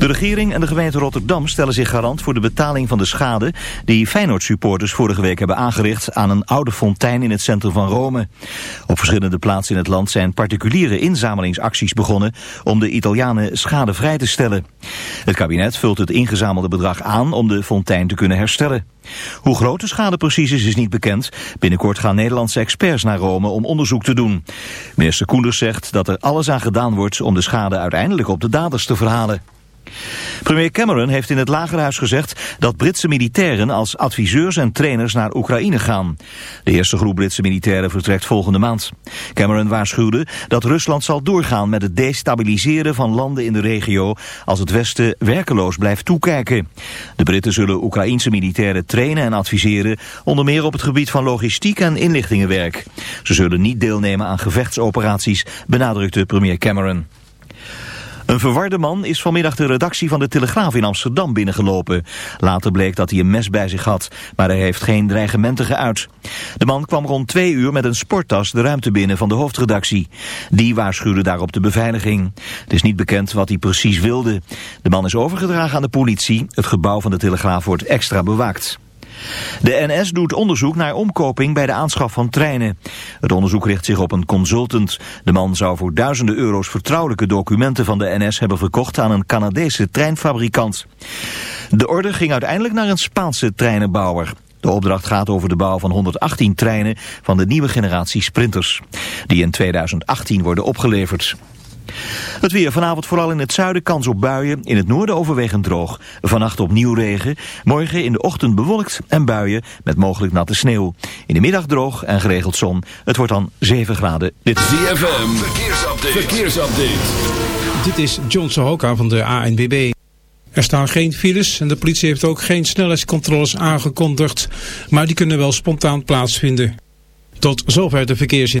De regering en de gemeente Rotterdam stellen zich garant voor de betaling van de schade... die Feyenoord-supporters vorige week hebben aangericht aan een oude fontein in het centrum van Rome. Op verschillende plaatsen in het land zijn particuliere inzamelingsacties begonnen... om de Italianen schadevrij te stellen. Het kabinet vult het ingezamelde bedrag aan om de fontein te kunnen herstellen. Hoe groot de schade precies is, is niet bekend. Binnenkort gaan Nederlandse experts naar Rome om onderzoek te doen. Minister Koenders zegt dat er alles aan gedaan wordt om de schade uiteindelijk op de daders te verhalen. Premier Cameron heeft in het Lagerhuis gezegd dat Britse militairen als adviseurs en trainers naar Oekraïne gaan. De eerste groep Britse militairen vertrekt volgende maand. Cameron waarschuwde dat Rusland zal doorgaan met het destabiliseren van landen in de regio als het Westen werkeloos blijft toekijken. De Britten zullen Oekraïense militairen trainen en adviseren, onder meer op het gebied van logistiek en inlichtingenwerk. Ze zullen niet deelnemen aan gevechtsoperaties, benadrukte premier Cameron. Een verwarde man is vanmiddag de redactie van de Telegraaf in Amsterdam binnengelopen. Later bleek dat hij een mes bij zich had, maar hij heeft geen dreigementen geuit. De man kwam rond twee uur met een sporttas de ruimte binnen van de hoofdredactie. Die waarschuwde daarop de beveiliging. Het is niet bekend wat hij precies wilde. De man is overgedragen aan de politie. Het gebouw van de Telegraaf wordt extra bewaakt. De NS doet onderzoek naar omkoping bij de aanschaf van treinen. Het onderzoek richt zich op een consultant. De man zou voor duizenden euro's vertrouwelijke documenten van de NS hebben verkocht aan een Canadese treinfabrikant. De order ging uiteindelijk naar een Spaanse treinenbouwer. De opdracht gaat over de bouw van 118 treinen van de nieuwe generatie Sprinters. Die in 2018 worden opgeleverd. Het weer vanavond vooral in het zuiden kans op buien. In het noorden overwegend droog. Vannacht opnieuw regen. Morgen in de ochtend bewolkt en buien met mogelijk natte sneeuw. In de middag droog en geregeld zon. Het wordt dan 7 graden. Dit is ZFM. Verkeersupdate. Verkeersupdate. Dit is John Sohoka van de ANWB. Er staan geen files en de politie heeft ook geen snelheidscontroles aangekondigd. Maar die kunnen wel spontaan plaatsvinden. Tot zover de verkeersin.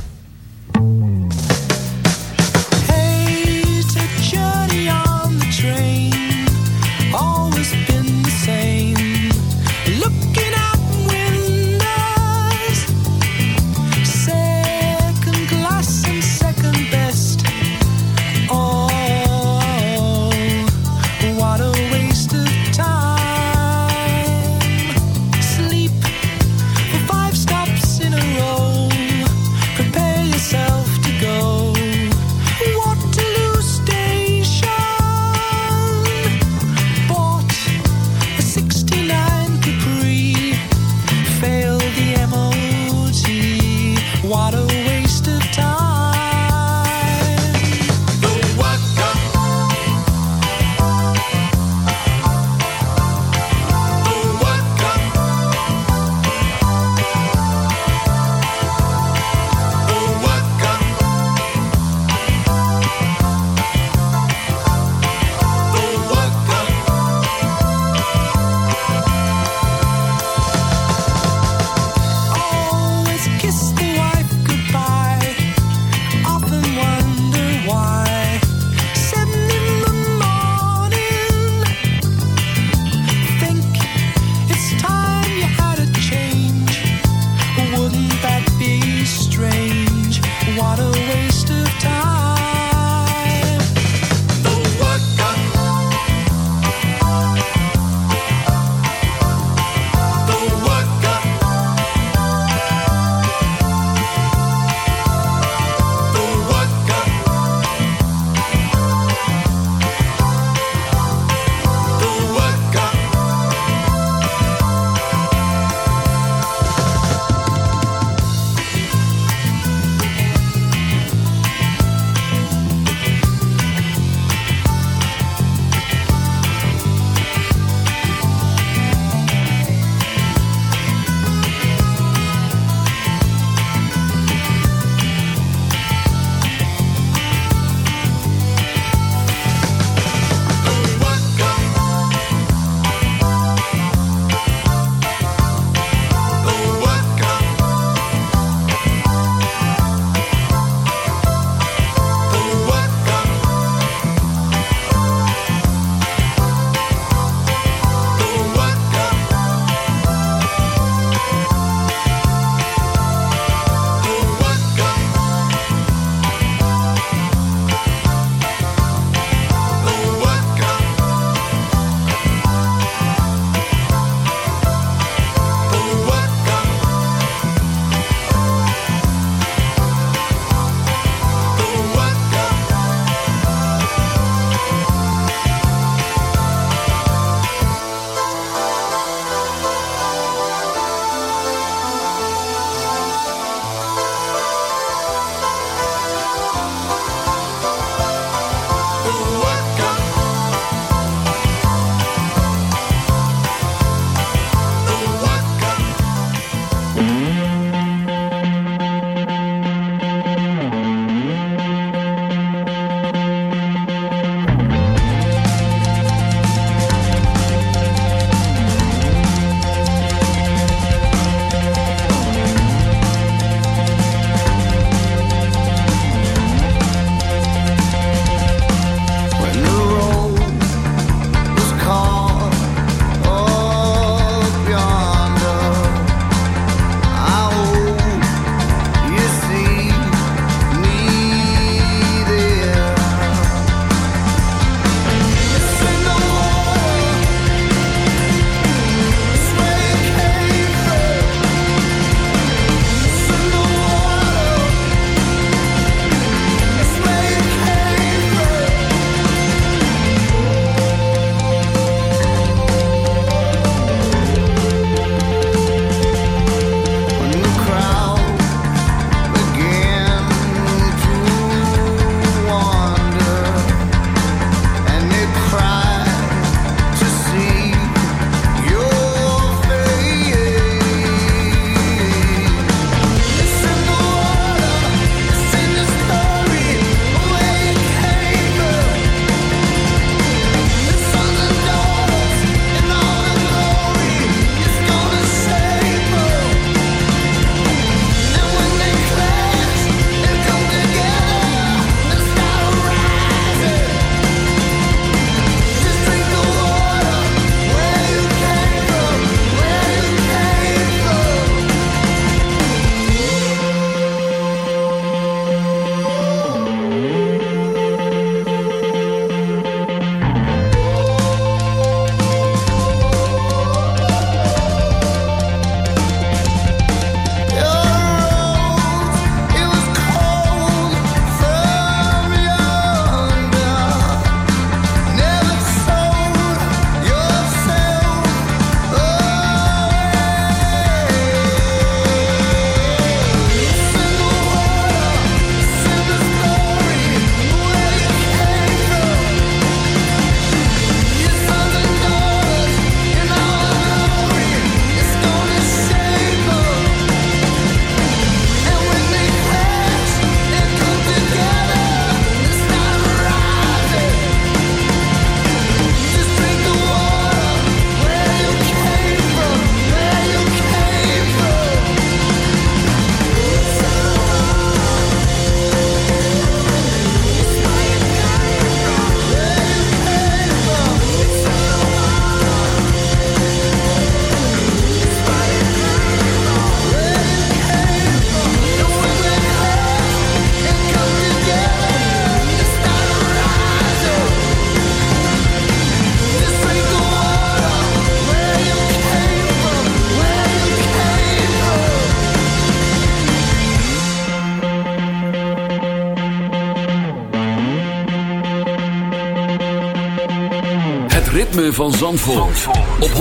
Van Zandvoort, op 106.9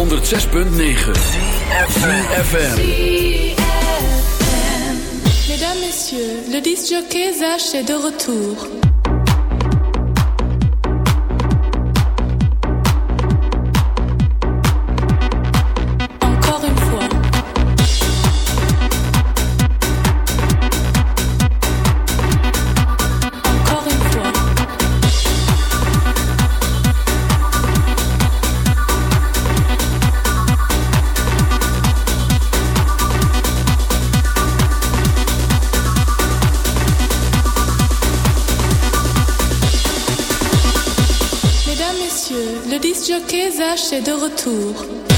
FM. Mesdames, Messieurs, le disc jockey Zach est de retour. visage est de retour.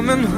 Coming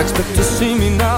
Expect to see me now.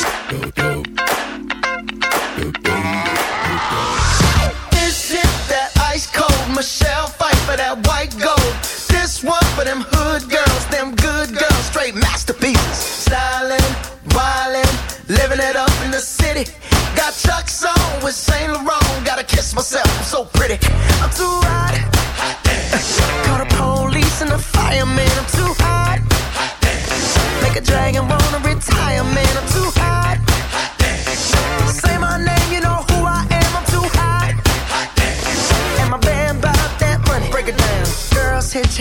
for them hood girls, them good girls, straight masterpieces. Stylin', wildin', living it up in the city. Got Chuck's on with Saint Laurent, gotta kiss myself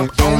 jump on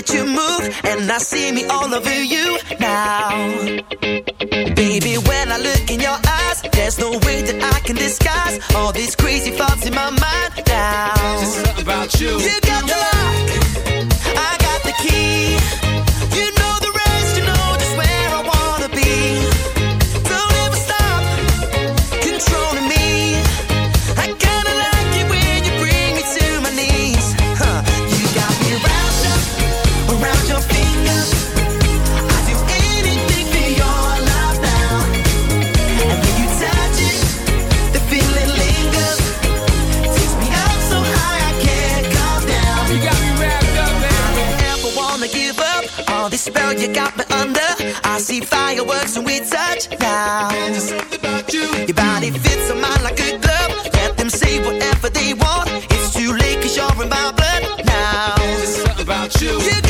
That you move, and I see me all over you now. Baby, when I look in your eyes, there's no way that I can disguise all these crazy thoughts in my mind now. Something about you. You touch. Just something about you. Your body fits on mine like a glove. Let them say whatever they want. It's too late cause you're in my blood now. Just something about you. You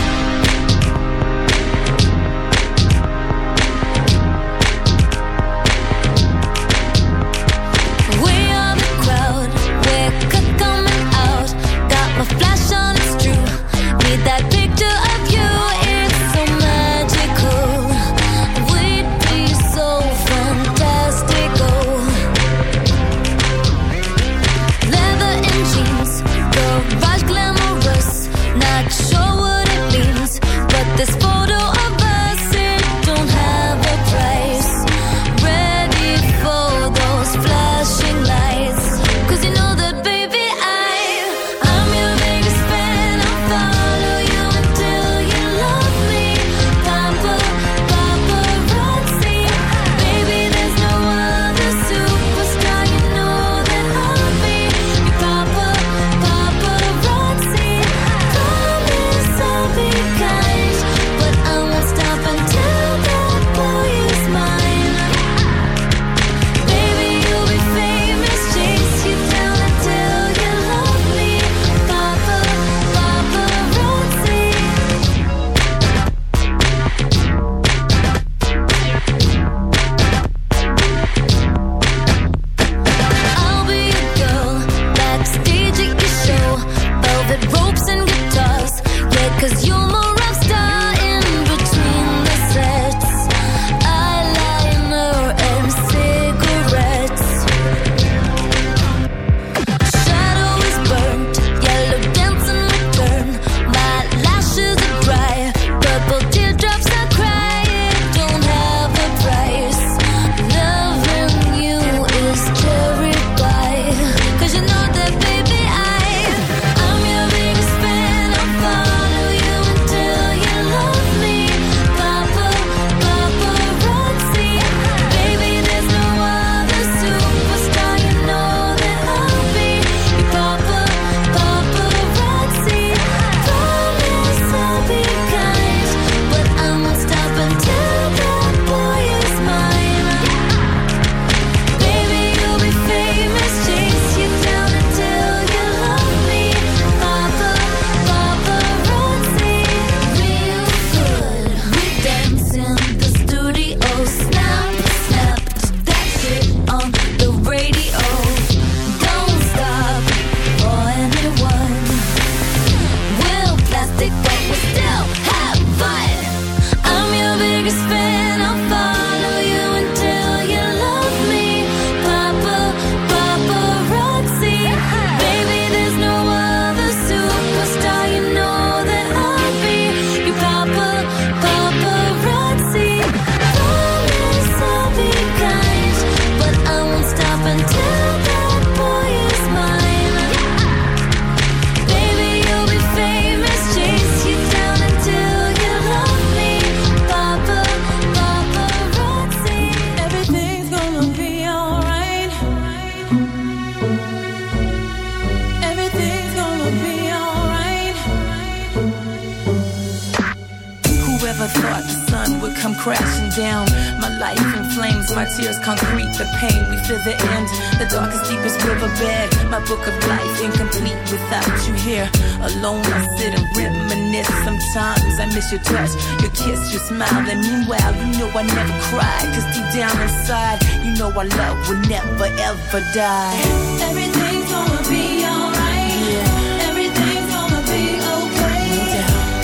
Never ever die. Everything's gonna be alright. Yeah. Everything's gonna be okay.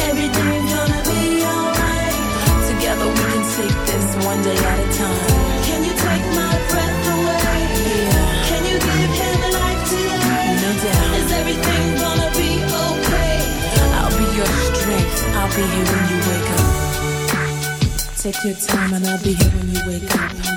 Everything's gonna be alright. Together we can take this one day at a time. Can you take my breath away? Yeah. Can you give him life today? No doubt. Is everything gonna be okay? I'll be your strength. I'll be here when you wake up. Take your time and I'll be here when you wake up.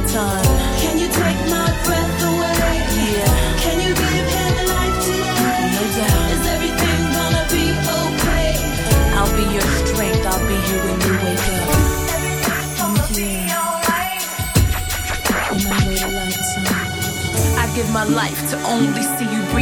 one day at a time. Can you take my breath away? Yeah. Can you give him life today? No doubt. Is everything gonna be okay? I'll be your strength. I'll be here when you wake up. Yeah. And I know the lights on. I give my life to only see you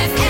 FM.